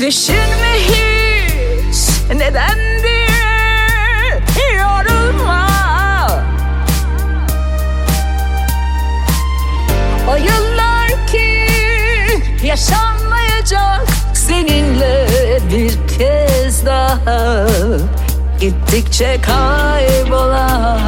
Düşünme hiç neden olacak seninle bir kez daha. Gittikçe kaybolan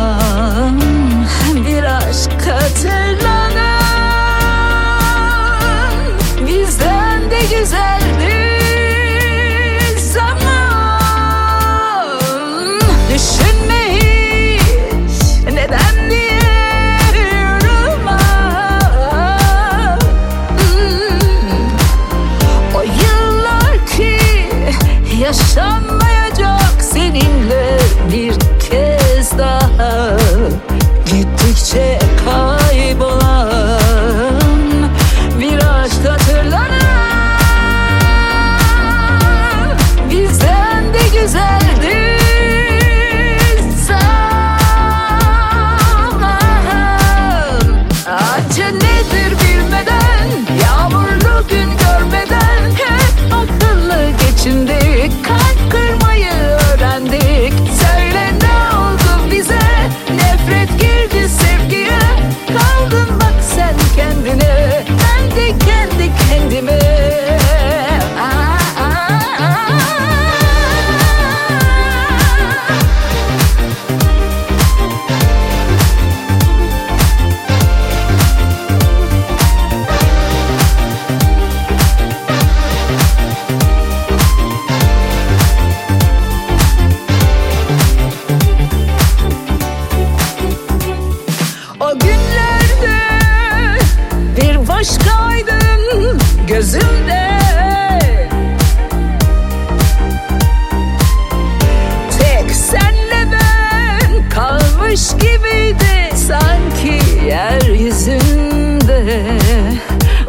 gibiydi sanki yeryüzünde.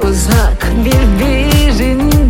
Uzak birbirinden